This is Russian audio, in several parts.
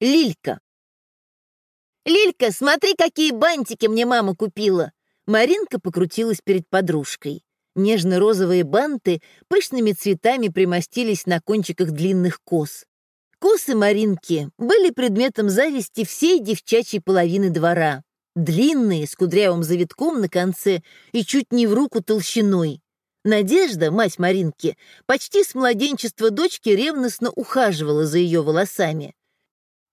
Лилька. «Лилька, смотри, какие бантики мне мама купила!» Маринка покрутилась перед подружкой. Нежно-розовые банты пышными цветами примостились на кончиках длинных кос. Косы Маринки были предметом зависти всей девчачьей половины двора. Длинные, с кудрявым завитком на конце и чуть не в руку толщиной. Надежда, мать Маринки, почти с младенчества дочки ревностно ухаживала за ее волосами.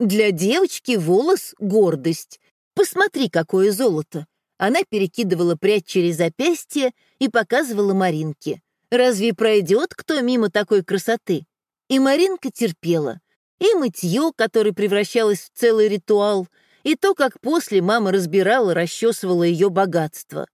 Для девочки волос — гордость. Посмотри, какое золото. Она перекидывала прядь через запястье и показывала Маринке. Разве пройдет кто мимо такой красоты? И Маринка терпела. И мытье, которое превращалось в целый ритуал, и то, как после мама разбирала, расчесывала ее богатство.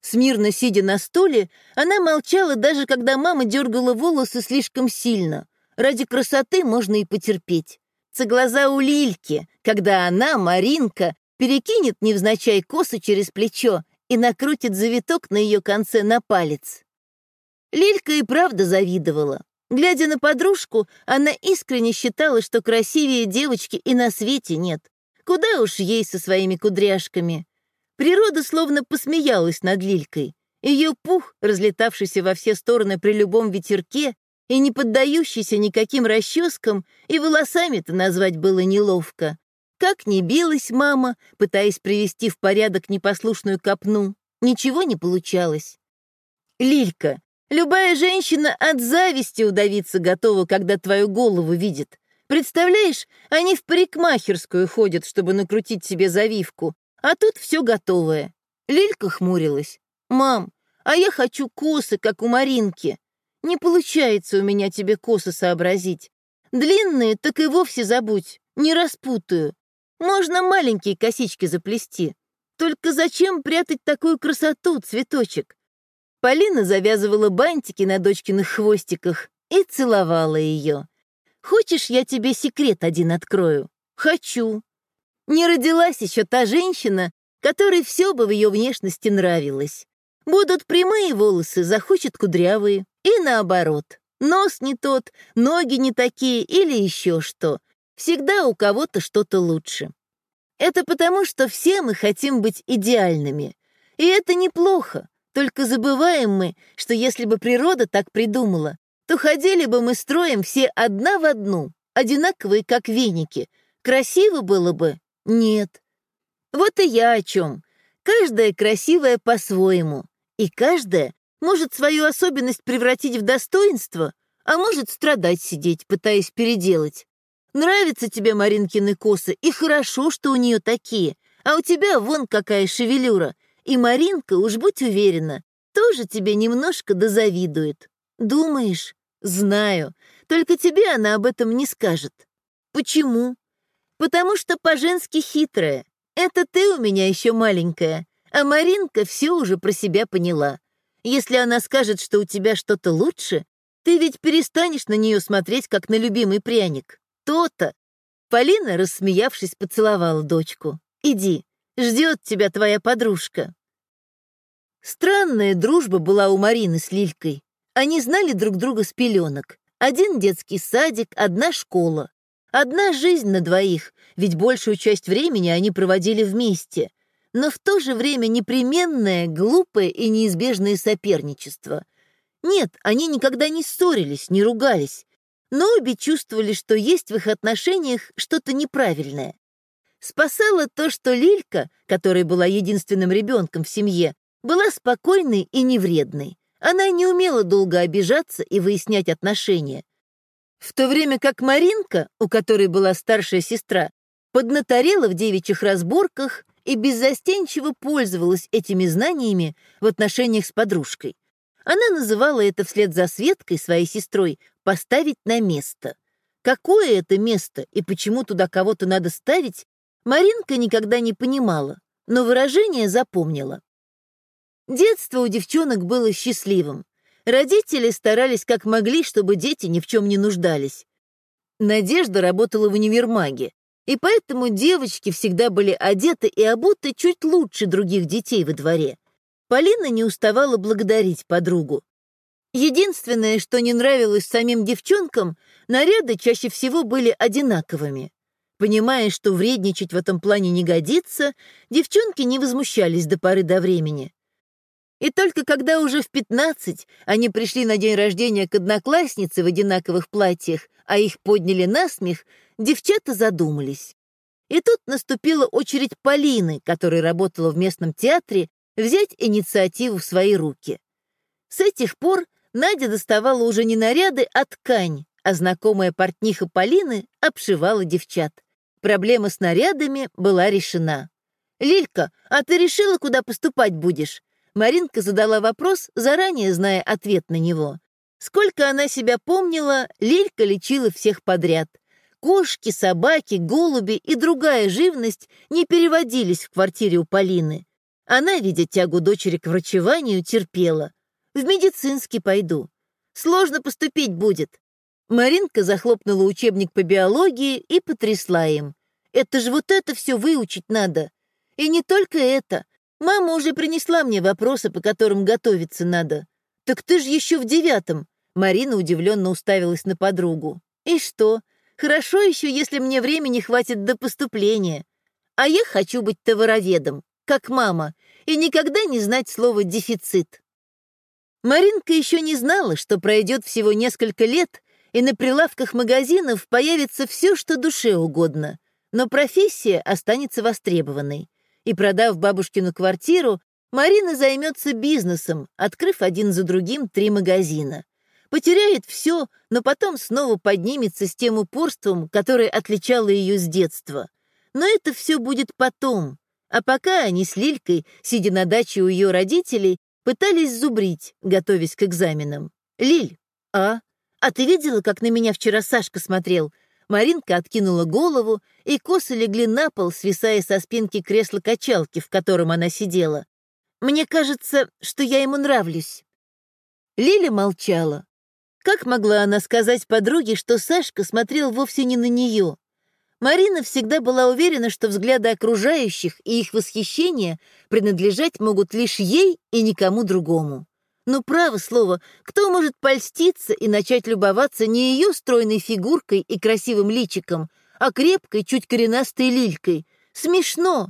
Смирно сидя на стуле, она молчала, даже когда мама дергала волосы слишком сильно. Ради красоты можно и потерпеть глаза у Лильки, когда она, Маринка, перекинет невзначай косу через плечо и накрутит завиток на ее конце на палец. Лилька и правда завидовала. Глядя на подружку, она искренне считала, что красивее девочки и на свете нет. Куда уж ей со своими кудряшками. Природа словно посмеялась над Лилькой. Ее пух, разлетавшийся во все стороны при любом ветерке, и не поддающийся никаким расческам, и волосами-то назвать было неловко. Как ни билась мама, пытаясь привести в порядок непослушную копну, ничего не получалось. Лилька, любая женщина от зависти удавиться готова, когда твою голову видит. Представляешь, они в парикмахерскую ходят, чтобы накрутить себе завивку, а тут все готовое. Лилька хмурилась. «Мам, а я хочу косы, как у Маринки. Не получается у меня тебе косы сообразить. Длинные, так и вовсе забудь, не распутаю. Можно маленькие косички заплести. Только зачем прятать такую красоту, цветочек? Полина завязывала бантики на дочкиных хвостиках и целовала ее. «Хочешь, я тебе секрет один открою?» «Хочу». Не родилась еще та женщина, которой все бы в ее внешности нравилось. Будут прямые волосы, захочет кудрявые. И наоборот. Нос не тот, ноги не такие или еще что. Всегда у кого-то что-то лучше. Это потому, что все мы хотим быть идеальными. И это неплохо. Только забываем мы, что если бы природа так придумала, то ходили бы мы строем все одна в одну, одинаковые, как веники. Красиво было бы? Нет. Вот и я о чем. Каждая красивая по-своему, и каждая может свою особенность превратить в достоинство, а может страдать сидеть, пытаясь переделать. Нравятся тебе Маринкины косы, и хорошо, что у нее такие, а у тебя вон какая шевелюра. И Маринка, уж будь уверена, тоже тебе немножко дозавидует. Думаешь? Знаю. Только тебе она об этом не скажет. Почему? Потому что по-женски хитрая. Это ты у меня еще маленькая, а Маринка все уже про себя поняла. Если она скажет, что у тебя что-то лучше, ты ведь перестанешь на нее смотреть, как на любимый пряник. То-то. Полина, рассмеявшись, поцеловала дочку. Иди, ждет тебя твоя подружка. Странная дружба была у Марины с Лилькой. Они знали друг друга с пеленок. Один детский садик, одна школа. Одна жизнь на двоих, ведь большую часть времени они проводили вместе — но в то же время непременное, глупое и неизбежное соперничество. Нет, они никогда не ссорились, не ругались, но обе чувствовали, что есть в их отношениях что-то неправильное. Спасало то, что Лилька, которая была единственным ребенком в семье, была спокойной и невредной. Она не умела долго обижаться и выяснять отношения. В то время как Маринка, у которой была старшая сестра, поднаторела в девичьих разборках и беззастенчиво пользовалась этими знаниями в отношениях с подружкой. Она называла это вслед за Светкой, своей сестрой, «поставить на место». Какое это место и почему туда кого-то надо ставить, Маринка никогда не понимала, но выражение запомнила. Детство у девчонок было счастливым. Родители старались как могли, чтобы дети ни в чем не нуждались. Надежда работала в универмаге, и поэтому девочки всегда были одеты и обуты чуть лучше других детей во дворе. Полина не уставала благодарить подругу. Единственное, что не нравилось самим девчонкам, наряды чаще всего были одинаковыми. Понимая, что вредничать в этом плане не годится, девчонки не возмущались до поры до времени. И только когда уже в пятнадцать они пришли на день рождения к однокласснице в одинаковых платьях, а их подняли на смех, девчата задумались. И тут наступила очередь Полины, которая работала в местном театре, взять инициативу в свои руки. С этих пор Надя доставала уже не наряды, а ткань, а знакомая портниха Полины обшивала девчат. Проблема с нарядами была решена. «Лилька, а ты решила, куда поступать будешь?» Маринка задала вопрос, заранее зная ответ на него. Сколько она себя помнила, Лилька лечила всех подряд. Кошки, собаки, голуби и другая живность не переводились в квартире у Полины. Она, видя тягу дочери к врачеванию, терпела. «В медицинский пойду. Сложно поступить будет». Маринка захлопнула учебник по биологии и потрясла им. «Это же вот это все выучить надо. И не только это. Мама уже принесла мне вопросы, по которым готовиться надо. Так ты же еще в девятом. Марина удивленно уставилась на подругу. И что? Хорошо еще, если мне времени хватит до поступления. А я хочу быть товароведом, как мама, и никогда не знать слова «дефицит». Маринка еще не знала, что пройдет всего несколько лет, и на прилавках магазинов появится все, что душе угодно, но профессия останется востребованной и, продав бабушкину квартиру, Марина займется бизнесом, открыв один за другим три магазина. Потеряет все, но потом снова поднимется с тем упорством, которое отличало ее с детства. Но это все будет потом. А пока они с Лилькой, сидя на даче у ее родителей, пытались зубрить, готовясь к экзаменам. «Лиль, а? А ты видела, как на меня вчера Сашка смотрел?» Маринка откинула голову, и косы легли на пол, свисая со спинки кресла-качалки, в котором она сидела. «Мне кажется, что я ему нравлюсь». Лиля молчала. Как могла она сказать подруге, что Сашка смотрел вовсе не на нее? Марина всегда была уверена, что взгляды окружающих и их восхищение принадлежать могут лишь ей и никому другому. Но право слово, кто может польститься и начать любоваться не ее стройной фигуркой и красивым личиком, а крепкой, чуть коренастой лилькой? Смешно.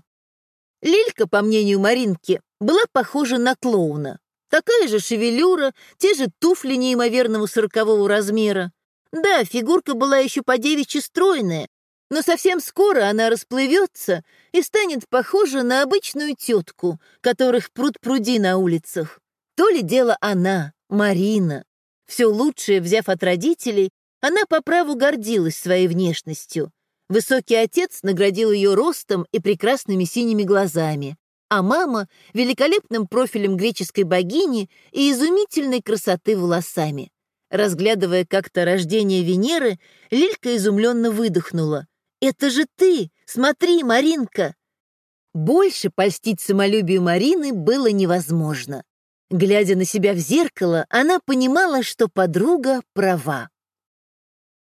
Лилька, по мнению Маринки, была похожа на клоуна. Такая же шевелюра, те же туфли неимоверного сорокового размера. Да, фигурка была еще по девичьи стройная, но совсем скоро она расплывется и станет похожа на обычную тетку, которых пруд пруди на улицах. То ли дело она, Марина. Все лучшее, взяв от родителей, она по праву гордилась своей внешностью. Высокий отец наградил ее ростом и прекрасными синими глазами, а мама — великолепным профилем греческой богини и изумительной красоты волосами. Разглядывая как-то рождение Венеры, Лилька изумленно выдохнула. «Это же ты! Смотри, Маринка!» Больше польстить самолюбию Марины было невозможно. Глядя на себя в зеркало, она понимала, что подруга права.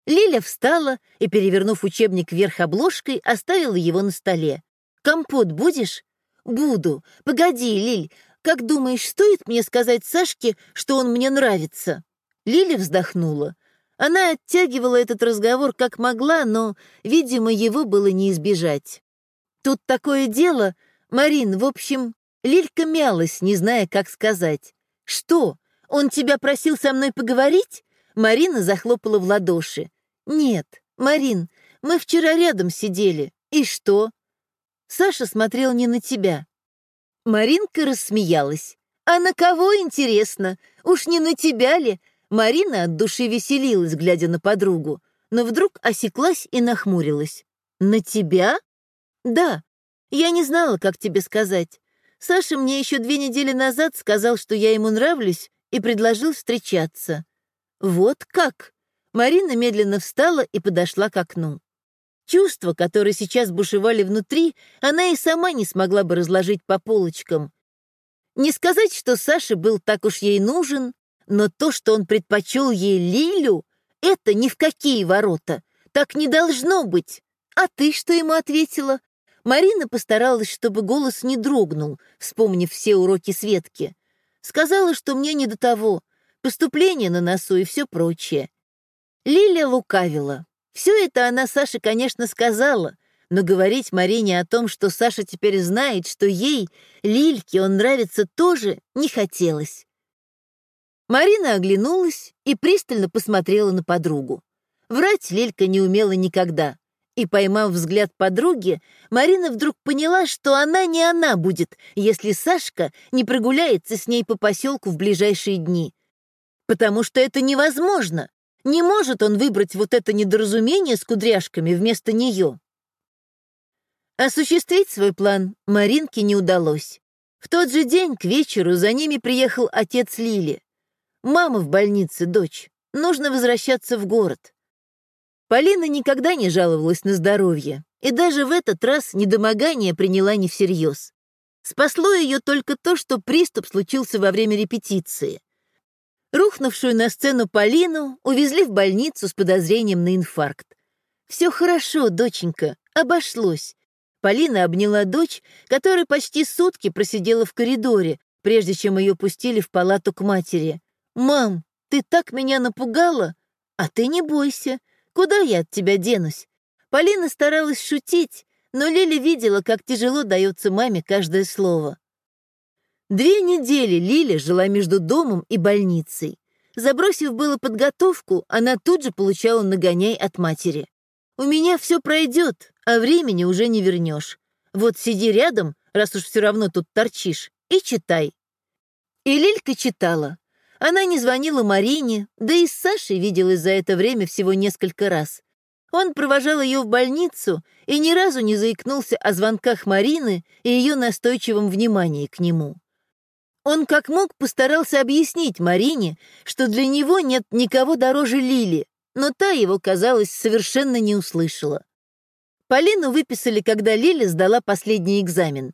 Лиля встала и, перевернув учебник вверх обложкой, оставила его на столе. «Компот будешь?» «Буду. Погоди, Лиль, как думаешь, стоит мне сказать Сашке, что он мне нравится?» Лиля вздохнула. Она оттягивала этот разговор как могла, но, видимо, его было не избежать. «Тут такое дело, Марин, в общем, Лилька мялась, не зная, как сказать. «Что? Он тебя просил со мной поговорить?» Марина захлопала в ладоши. «Нет, Марин, мы вчера рядом сидели. И что?» Саша смотрел не на тебя. Маринка рассмеялась. «А на кого, интересно? Уж не на тебя ли?» Марина от души веселилась, глядя на подругу, но вдруг осеклась и нахмурилась. «На тебя?» «Да. Я не знала, как тебе сказать. Саша мне еще две недели назад сказал, что я ему нравлюсь, и предложил встречаться. Вот как? Марина медленно встала и подошла к окну. Чувства, которые сейчас бушевали внутри, она и сама не смогла бы разложить по полочкам. Не сказать, что Саша был так уж ей нужен, но то, что он предпочел ей Лилю, это ни в какие ворота. Так не должно быть. А ты что ему ответила? Марина постаралась, чтобы голос не дрогнул, вспомнив все уроки Светки. Сказала, что мне не до того, поступление на носу и все прочее. Лиля лукавила. Все это она Саше, конечно, сказала, но говорить Марине о том, что Саша теперь знает, что ей, Лильке, он нравится тоже, не хотелось. Марина оглянулась и пристально посмотрела на подругу. Врать Лилька не умела никогда. И, поймав взгляд подруги, Марина вдруг поняла, что она не она будет, если Сашка не прогуляется с ней по поселку в ближайшие дни. Потому что это невозможно. Не может он выбрать вот это недоразумение с кудряшками вместо нее. Осуществить свой план Маринке не удалось. В тот же день к вечеру за ними приехал отец Лили. «Мама в больнице, дочь. Нужно возвращаться в город». Полина никогда не жаловалась на здоровье, и даже в этот раз недомогание приняла не всерьез. Спасло ее только то, что приступ случился во время репетиции. Рухнувшую на сцену Полину увезли в больницу с подозрением на инфаркт. «Все хорошо, доченька, обошлось». Полина обняла дочь, которая почти сутки просидела в коридоре, прежде чем ее пустили в палату к матери. «Мам, ты так меня напугала! А ты не бойся, куда я от тебя денусь?» Полина старалась шутить, но Лили видела, как тяжело дается маме каждое слово. Две недели Лиля жила между домом и больницей. Забросив было подготовку, она тут же получала нагоняй от матери. «У меня все пройдет, а времени уже не вернешь. Вот сиди рядом, раз уж все равно тут торчишь, и читай». И Лилька читала, она не звонила Марине, да и с Сашей виделась за это время всего несколько раз. Он провожал ее в больницу и ни разу не заикнулся о звонках Марины и ее настойчивом внимании к нему. Он как мог постарался объяснить Марине, что для него нет никого дороже Лили, но та его, казалось, совершенно не услышала. Полину выписали, когда Лили сдала последний экзамен.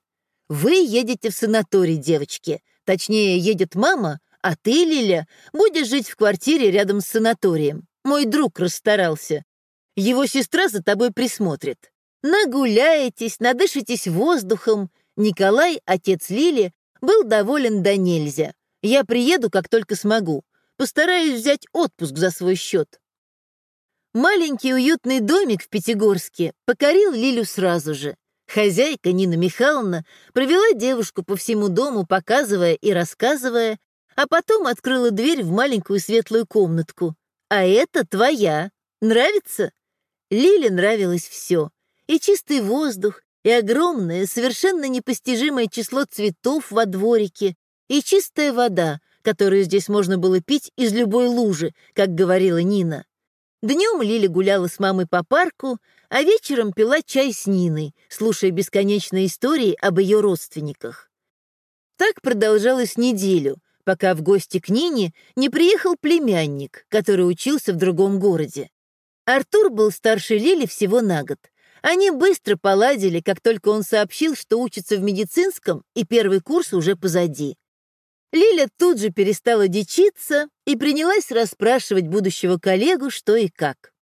«Вы едете в санаторий, девочки. Точнее, едет мама, а ты, Лиля, будешь жить в квартире рядом с санаторием. Мой друг расстарался. Его сестра за тобой присмотрит. Нагуляетесь, надышитесь воздухом. Николай, отец Лили, был доволен до нельзя. Я приеду, как только смогу. Постараюсь взять отпуск за свой счет. Маленький уютный домик в Пятигорске покорил Лилю сразу же. Хозяйка Нина Михайловна провела девушку по всему дому, показывая и рассказывая, а потом открыла дверь в маленькую светлую комнатку. «А это твоя. Нравится?» Лиле нравилось все. И чистый воздух, и огромное, совершенно непостижимое число цветов во дворике, и чистая вода, которую здесь можно было пить из любой лужи, как говорила Нина. Днем Лиля гуляла с мамой по парку, а вечером пила чай с Ниной, слушая бесконечные истории об ее родственниках. Так продолжалось неделю, пока в гости к Нине не приехал племянник, который учился в другом городе. Артур был старше Лили всего на год. Они быстро поладили, как только он сообщил, что учится в медицинском, и первый курс уже позади. Лиля тут же перестала дичиться и принялась расспрашивать будущего коллегу, что и как.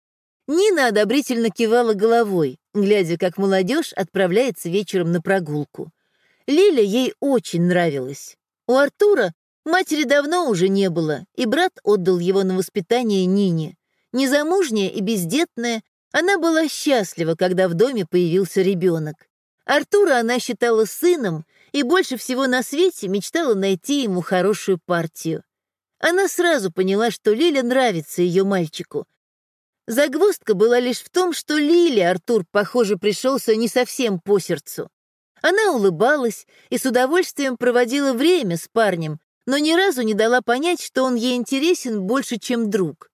Нина одобрительно кивала головой, глядя, как молодежь отправляется вечером на прогулку. Лиля ей очень нравилась. У Артура Матери давно уже не было, и брат отдал его на воспитание Нине. Незамужняя и бездетная, она была счастлива, когда в доме появился ребенок. Артура она считала сыном и больше всего на свете мечтала найти ему хорошую партию. Она сразу поняла, что Лиля нравится ее мальчику. Загвоздка была лишь в том, что Лиле Артур, похоже, пришелся не совсем по сердцу. Она улыбалась и с удовольствием проводила время с парнем, но ни разу не дала понять, что он ей интересен больше, чем друг.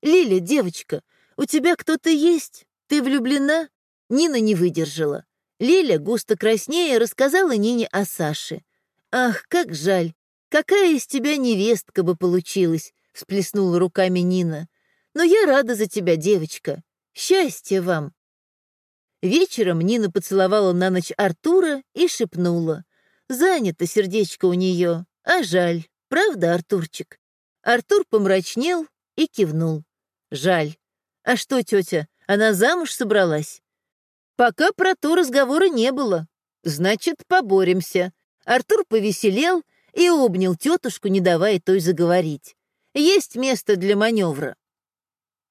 «Лиля, девочка, у тебя кто-то есть? Ты влюблена?» Нина не выдержала. Лиля, густо краснея, рассказала Нине о Саше. «Ах, как жаль! Какая из тебя невестка бы получилась!» — всплеснула руками Нина. «Но я рада за тебя, девочка. Счастья вам!» Вечером Нина поцеловала на ночь Артура и шепнула. «Занято сердечко у нее. А жаль, правда, Артурчик? Артур помрачнел и кивнул. Жаль. А что, тетя, она замуж собралась? Пока про то разговора не было. Значит, поборемся. Артур повеселел и обнял тетушку, не давая той заговорить. Есть место для маневра.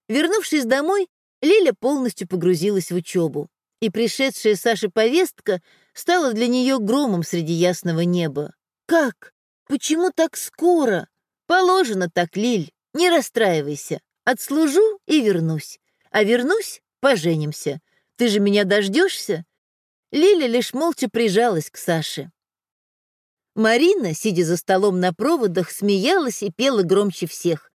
Вернувшись домой, Лиля полностью погрузилась в учебу, и пришедшая Саше повестка стала для нее громом среди ясного неба. «Как? Почему так скоро? Положено так, Лиль, не расстраивайся. Отслужу и вернусь. А вернусь — поженимся. Ты же меня дождешься?» Лиля лишь молча прижалась к Саше. Марина, сидя за столом на проводах, смеялась и пела громче всех.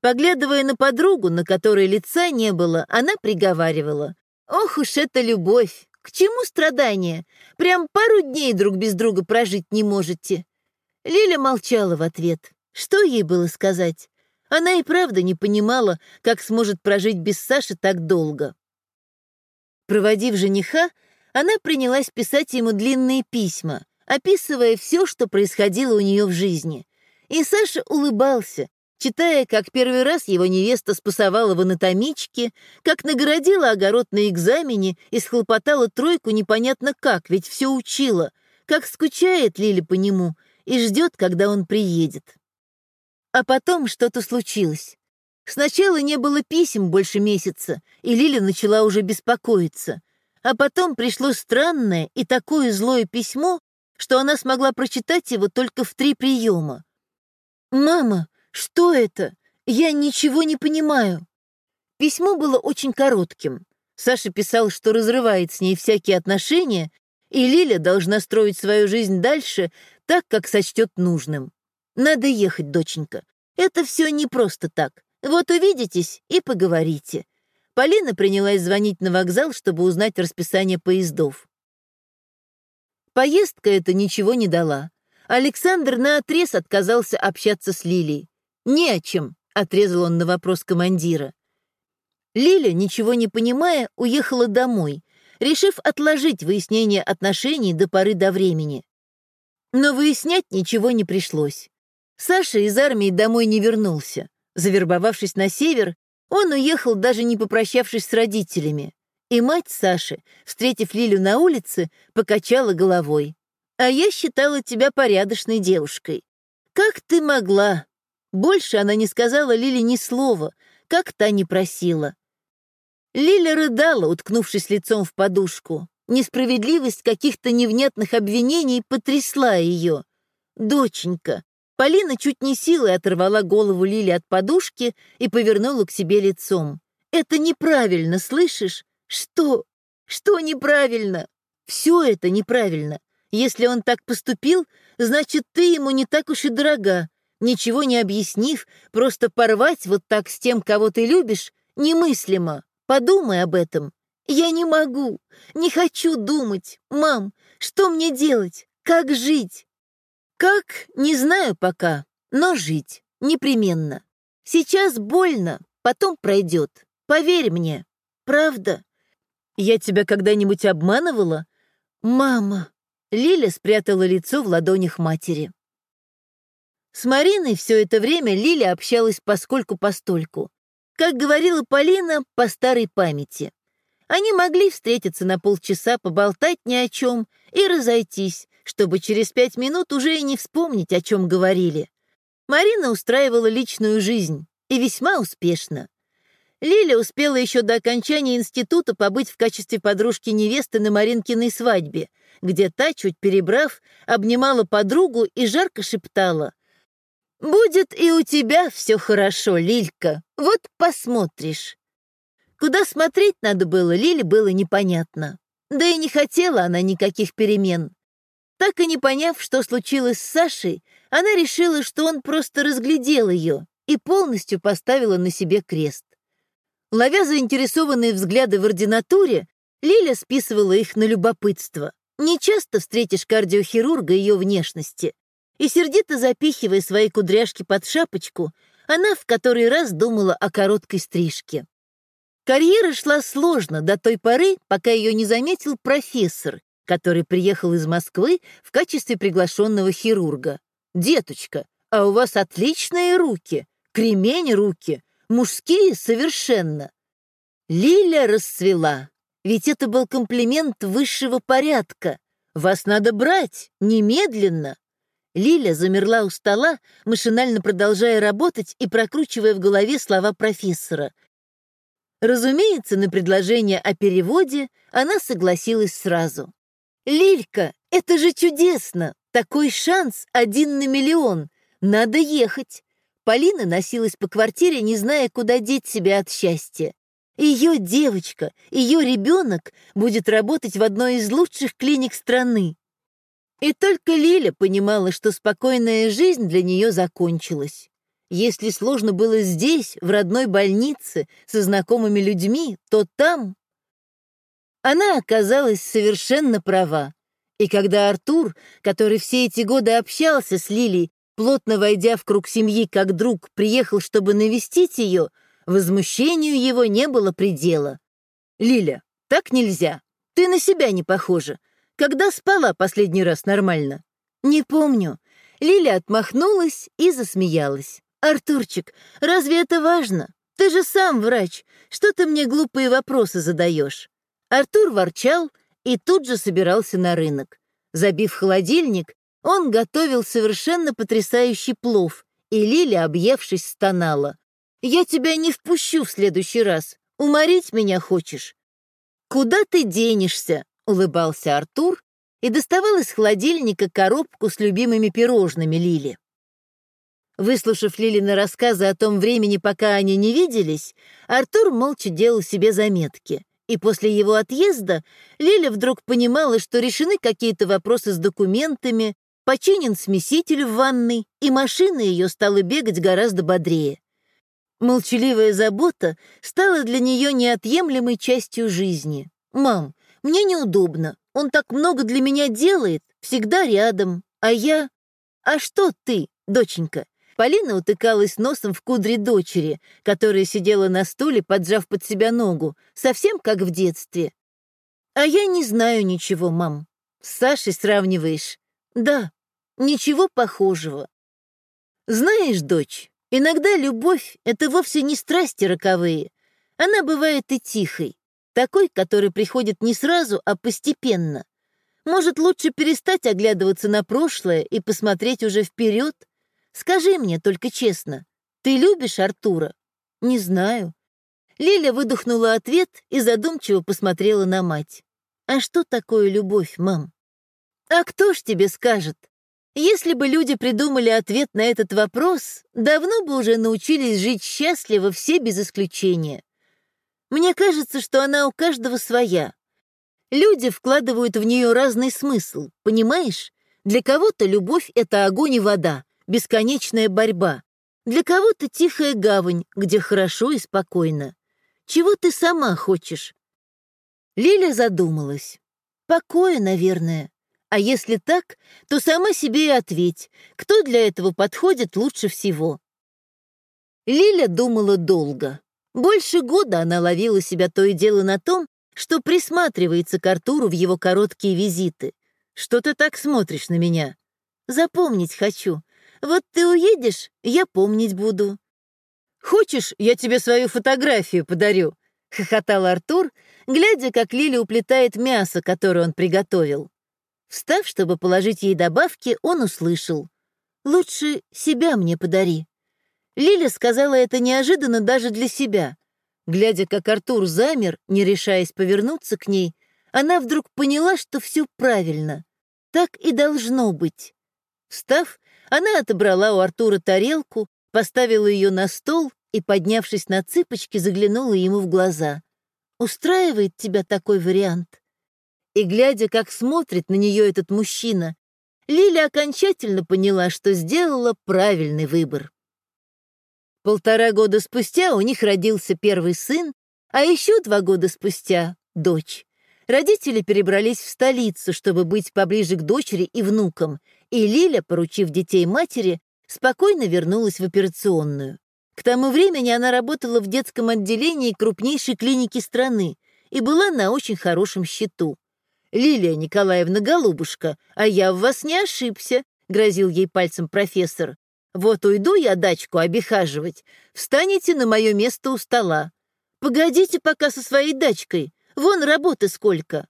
Поглядывая на подругу, на которой лица не было, она приговаривала. «Ох уж эта любовь! К чему страдания? Прям пару дней друг без друга прожить не можете». Лиля молчала в ответ. Что ей было сказать? Она и правда не понимала, как сможет прожить без Саши так долго. Проводив жениха, она принялась писать ему длинные письма, описывая все, что происходило у нее в жизни. И Саша улыбался, читая, как первый раз его невеста спасовала в анатомичке, как наградила огород на экзамене и схлопотала тройку непонятно как, ведь все учила, как скучает Лили по нему и ждет, когда он приедет. А потом что-то случилось. Сначала не было писем больше месяца, и Лили начала уже беспокоиться. А потом пришло странное и такое злое письмо, что она смогла прочитать его только в три приема. «Мама, что это? Я ничего не понимаю». Письмо было очень коротким. Саша писал, что разрывает с ней всякие отношения, и Лиля должна строить свою жизнь дальше так, как сочтет нужным. Надо ехать, доченька. Это все не просто так. Вот увидитесь и поговорите. Полина принялась звонить на вокзал, чтобы узнать расписание поездов. Поездка эта ничего не дала. Александр наотрез отказался общаться с Лилией. «Не о чем», — отрезал он на вопрос командира. Лиля, ничего не понимая, уехала домой, решив отложить выяснение отношений до поры до времени. Но выяснять ничего не пришлось. Саша из армии домой не вернулся. Завербовавшись на север, он уехал, даже не попрощавшись с родителями. И мать Саши, встретив Лилю на улице, покачала головой. «А я считала тебя порядочной девушкой. Как ты могла?» Больше она не сказала Лиле ни слова, как та не просила. Лиля рыдала, уткнувшись лицом в подушку. Несправедливость каких-то невнятных обвинений потрясла ее. «Доченька!» Полина чуть не силой оторвала голову Лили от подушки и повернула к себе лицом. «Это неправильно, слышишь? Что? Что неправильно? Все это неправильно. Если он так поступил, значит, ты ему не так уж и дорога. Ничего не объяснив, просто порвать вот так с тем, кого ты любишь, немыслимо. Подумай об этом. Я не могу, не хочу думать. Мам, что мне делать? Как жить? Как, не знаю пока, но жить непременно. Сейчас больно, потом пройдет. Поверь мне. Правда. Я тебя когда-нибудь обманывала? Мама. Лиля спрятала лицо в ладонях матери. С Мариной все это время Лиля общалась поскольку-постольку. Как говорила Полина, по старой памяти. Они могли встретиться на полчаса, поболтать ни о чем и разойтись, чтобы через пять минут уже и не вспомнить, о чем говорили. Марина устраивала личную жизнь, и весьма успешно. Лиля успела еще до окончания института побыть в качестве подружки невесты на Маринкиной свадьбе, где та, чуть перебрав, обнимала подругу и жарко шептала. «Будет и у тебя все хорошо, Лилька, вот посмотришь». Куда смотреть надо было, Лиле было непонятно. Да и не хотела она никаких перемен. Так и не поняв, что случилось с Сашей, она решила, что он просто разглядел ее и полностью поставила на себе крест. Ловя заинтересованные взгляды в ординатуре, Лиля списывала их на любопытство. Не часто встретишь кардиохирурга ее внешности. И сердито запихивая свои кудряшки под шапочку, она в который раз думала о короткой стрижке. Карьера шла сложно до той поры, пока ее не заметил профессор, который приехал из Москвы в качестве приглашенного хирурга. «Деточка, а у вас отличные руки, кремень руки, мужские совершенно». Лиля расцвела, ведь это был комплимент высшего порядка. Вас надо брать, немедленно. Лиля замерла у стола, машинально продолжая работать и прокручивая в голове слова профессора. Разумеется, на предложение о переводе она согласилась сразу. «Лилька, это же чудесно! Такой шанс один на миллион! Надо ехать!» Полина носилась по квартире, не зная, куда деть себя от счастья. Ее девочка, ее ребенок будет работать в одной из лучших клиник страны. И только Лиля понимала, что спокойная жизнь для нее закончилась. Если сложно было здесь, в родной больнице, со знакомыми людьми, то там... Она оказалась совершенно права. И когда Артур, который все эти годы общался с Лилей, плотно войдя в круг семьи как друг, приехал, чтобы навестить ее, возмущению его не было предела. «Лиля, так нельзя. Ты на себя не похожа. Когда спала последний раз нормально?» «Не помню». Лиля отмахнулась и засмеялась. «Артурчик, разве это важно? Ты же сам врач. Что ты мне глупые вопросы задаешь?» Артур ворчал и тут же собирался на рынок. Забив холодильник, он готовил совершенно потрясающий плов, и Лиля, объевшись, стонала. «Я тебя не впущу в следующий раз. Уморить меня хочешь?» «Куда ты денешься?» — улыбался Артур и доставал из холодильника коробку с любимыми пирожными Лили. Выслушав Лилины рассказы о том времени, пока они не виделись, Артур молча делал себе заметки. И после его отъезда Лиля вдруг понимала, что решены какие-то вопросы с документами, починен смеситель в ванной, и машина ее стала бегать гораздо бодрее. Молчаливая забота стала для нее неотъемлемой частью жизни. «Мам, мне неудобно. Он так много для меня делает, всегда рядом. А я... А что ты, доченька?» Полина утыкалась носом в кудри дочери, которая сидела на стуле, поджав под себя ногу, совсем как в детстве. «А я не знаю ничего, мам. С Сашей сравниваешь?» «Да, ничего похожего». «Знаешь, дочь, иногда любовь — это вовсе не страсти роковые. Она бывает и тихой, такой, который приходит не сразу, а постепенно. Может, лучше перестать оглядываться на прошлое и посмотреть уже вперед?» Скажи мне только честно, ты любишь Артура? Не знаю. Лиля выдохнула ответ и задумчиво посмотрела на мать. А что такое любовь, мам? А кто ж тебе скажет? Если бы люди придумали ответ на этот вопрос, давно бы уже научились жить счастливо все без исключения. Мне кажется, что она у каждого своя. Люди вкладывают в нее разный смысл, понимаешь? Для кого-то любовь — это огонь и вода, бесконечная борьба. Для кого-то тихая гавань, где хорошо и спокойно. Чего ты сама хочешь?» Лиля задумалась. «Покоя, наверное. А если так, то сама себе и ответь, кто для этого подходит лучше всего». Лиля думала долго. Больше года она ловила себя то и дело на том, что присматривается к Артуру в его короткие визиты. «Что ты так смотришь на меня?» «Запомнить хочу. Вот ты уедешь, я помнить буду». «Хочешь, я тебе свою фотографию подарю?» — хохотал Артур, глядя, как Лиля уплетает мясо, которое он приготовил. Встав, чтобы положить ей добавки, он услышал. «Лучше себя мне подари». Лиля сказала это неожиданно даже для себя. Глядя, как Артур замер, не решаясь повернуться к ней, она вдруг поняла, что все правильно. Так и должно быть. Встав, она отобрала у Артура тарелку, поставила ее на стол и, поднявшись на цыпочки, заглянула ему в глаза. «Устраивает тебя такой вариант?» И, глядя, как смотрит на нее этот мужчина, Лиля окончательно поняла, что сделала правильный выбор. Полтора года спустя у них родился первый сын, а еще два года спустя — дочь. Родители перебрались в столицу, чтобы быть поближе к дочери и внукам, и Лиля, поручив детей матери, спокойно вернулась в операционную. К тому времени она работала в детском отделении крупнейшей клиники страны и была на очень хорошем счету. «Лилия Николаевна, голубушка, а я в вас не ошибся», — грозил ей пальцем профессор. «Вот уйду я дачку обихаживать. Встанете на мое место у стола. Погодите пока со своей дачкой. Вон работы сколько.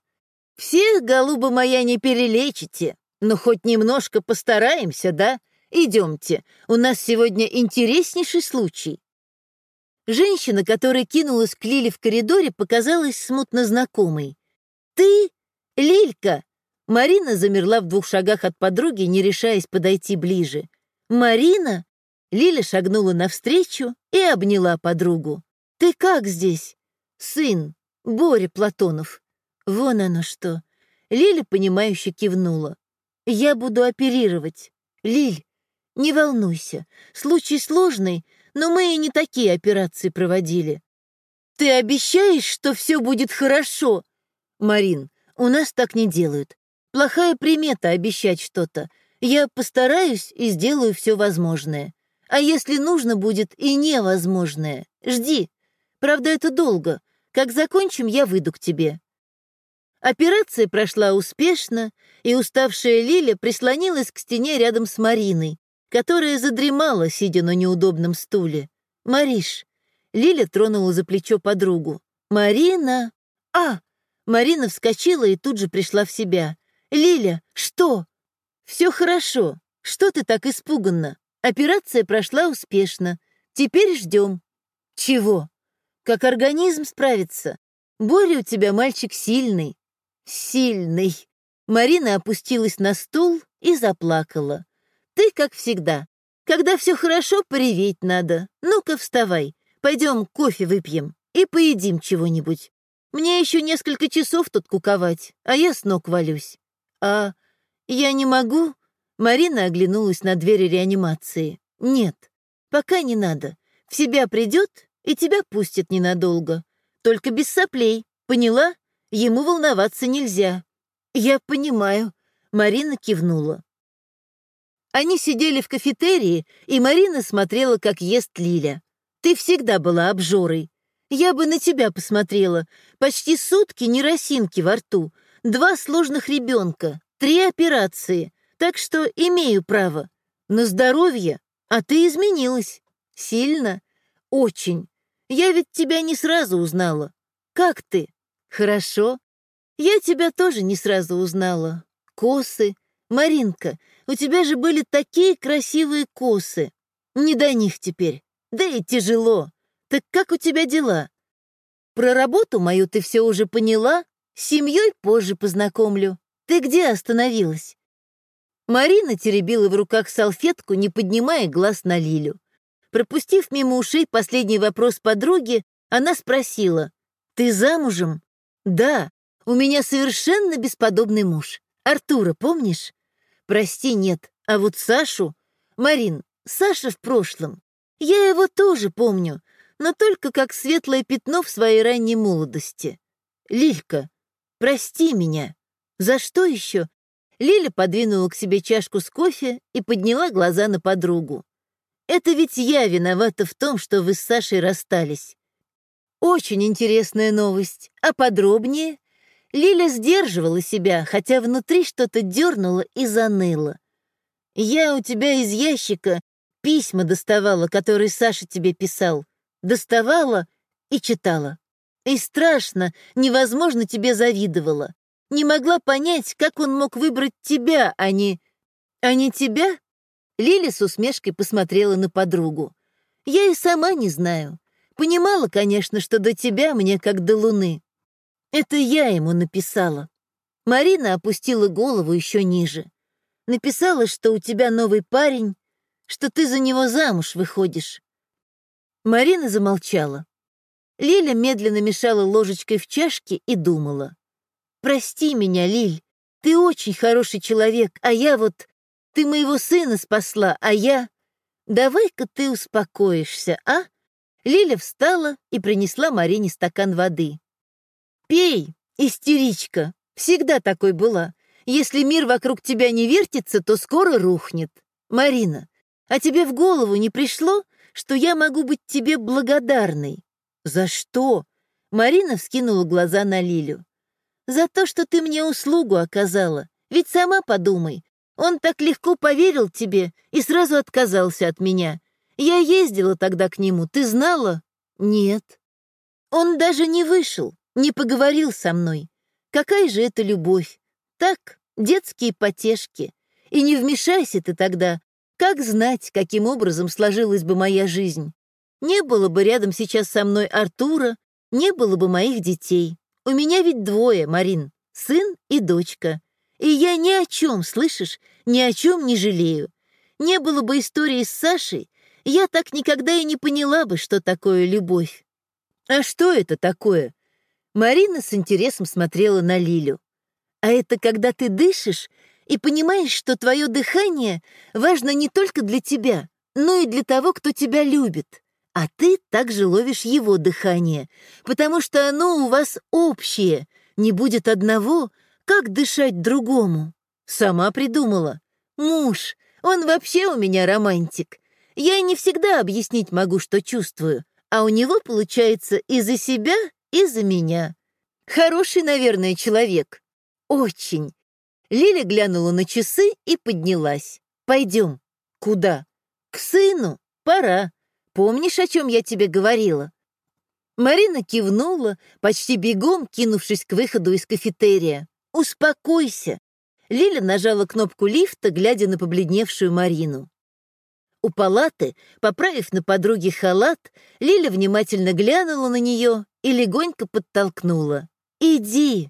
Всех, голуба моя, не перелечите. Но хоть немножко постараемся, да? Идемте, у нас сегодня интереснейший случай. Женщина, которая кинулась к Лиле в коридоре, показалась смутно знакомой. «Ты? Лилька!» Марина замерла в двух шагах от подруги, не решаясь подойти ближе. «Марина?» Лиля шагнула навстречу и обняла подругу. «Ты как здесь?» «Сын, Боря Платонов». «Вон оно что». Лиля, понимающе кивнула. «Я буду оперировать. Лиль, не волнуйся. Случай сложный, но мы и не такие операции проводили. Ты обещаешь, что все будет хорошо? Марин, у нас так не делают. Плохая примета обещать что-то. Я постараюсь и сделаю все возможное. А если нужно будет и невозможное, жди. Правда, это долго. Как закончим, я выйду к тебе. Операция прошла успешно, и уставшая Лиля прислонилась к стене рядом с Мариной, которая задремала, сидя на неудобном стуле. «Мариш!» Лиля тронула за плечо подругу. «Марина!» «А!» Марина вскочила и тут же пришла в себя. «Лиля, что?» «Все хорошо. Что ты так испуганна? Операция прошла успешно. Теперь ждем». «Чего?» «Как организм справится? Боря у тебя мальчик сильный». «Сильный». Марина опустилась на стул и заплакала. Ты, как всегда. Когда все хорошо, приветь надо. Ну-ка, вставай. Пойдем кофе выпьем и поедим чего-нибудь. Мне еще несколько часов тут куковать, а я с ног валюсь. А я не могу? Марина оглянулась на двери реанимации. Нет, пока не надо. В себя придет и тебя пустят ненадолго. Только без соплей, поняла? Ему волноваться нельзя. Я понимаю. Марина кивнула. Они сидели в кафетерии, и Марина смотрела, как ест Лиля. «Ты всегда была обжорой. Я бы на тебя посмотрела. Почти сутки ни росинки во рту, два сложных ребенка, три операции. Так что имею право. На здоровье. А ты изменилась. Сильно. Очень. Я ведь тебя не сразу узнала. Как ты? Хорошо. Я тебя тоже не сразу узнала. Косы. Маринка, у тебя же были такие красивые косы. Не до них теперь. Да и тяжело. Так как у тебя дела? Про работу мою ты все уже поняла? С семьей позже познакомлю. Ты где остановилась?» Марина теребила в руках салфетку, не поднимая глаз на Лилю. Пропустив мимо ушей последний вопрос подруги, она спросила, «Ты замужем?» «Да, у меня совершенно бесподобный муж. Артура, помнишь?» Прости, нет. А вот Сашу... Марин, Саша в прошлом. Я его тоже помню, но только как светлое пятно в своей ранней молодости. Лилька, прости меня. За что еще? Лиля подвинула к себе чашку с кофе и подняла глаза на подругу. Это ведь я виновата в том, что вы с Сашей расстались. Очень интересная новость. А подробнее? Лиля сдерживала себя, хотя внутри что-то дернуло и заныло. «Я у тебя из ящика письма доставала, которые Саша тебе писал. Доставала и читала. И страшно, невозможно тебе завидовала. Не могла понять, как он мог выбрать тебя, а не... А не тебя?» Лиля с усмешкой посмотрела на подругу. «Я и сама не знаю. Понимала, конечно, что до тебя мне как до луны. Это я ему написала. Марина опустила голову еще ниже. Написала, что у тебя новый парень, что ты за него замуж выходишь. Марина замолчала. Лиля медленно мешала ложечкой в чашке и думала. «Прости меня, Лиль, ты очень хороший человек, а я вот... Ты моего сына спасла, а я... Давай-ка ты успокоишься, а?» Лиля встала и принесла Марине стакан воды. Пей, истеричка, всегда такой была. Если мир вокруг тебя не вертится, то скоро рухнет. Марина, а тебе в голову не пришло, что я могу быть тебе благодарной? За что? Марина вскинула глаза на Лилю. За то, что ты мне услугу оказала. Ведь сама подумай, он так легко поверил тебе и сразу отказался от меня. Я ездила тогда к нему, ты знала? Нет. Он даже не вышел не поговорил со мной. Какая же это любовь? Так, детские потешки. И не вмешайся ты тогда. Как знать, каким образом сложилась бы моя жизнь? Не было бы рядом сейчас со мной Артура, не было бы моих детей. У меня ведь двое, Марин, сын и дочка. И я ни о чем, слышишь, ни о чем не жалею. Не было бы истории с Сашей, я так никогда и не поняла бы, что такое любовь. А что это такое? Марина с интересом смотрела на Лилю. А это когда ты дышишь и понимаешь, что твое дыхание важно не только для тебя, но и для того, кто тебя любит. А ты также ловишь его дыхание, потому что оно у вас общее. Не будет одного, как дышать другому. Сама придумала. Муж, он вообще у меня романтик. Я не всегда объяснить могу, что чувствую, а у него получается и за себя, и за меня. Хороший, наверное, человек. Очень. Лиля глянула на часы и поднялась. Пойдем. Куда? К сыну. Пора. Помнишь, о чем я тебе говорила?» Марина кивнула, почти бегом кинувшись к выходу из кафетерия. «Успокойся!» Лиля нажала кнопку лифта, глядя на побледневшую Марину. У палаты, поправив на подруге халат, Лиля внимательно глянула на нее и легонько подтолкнула. «Иди!»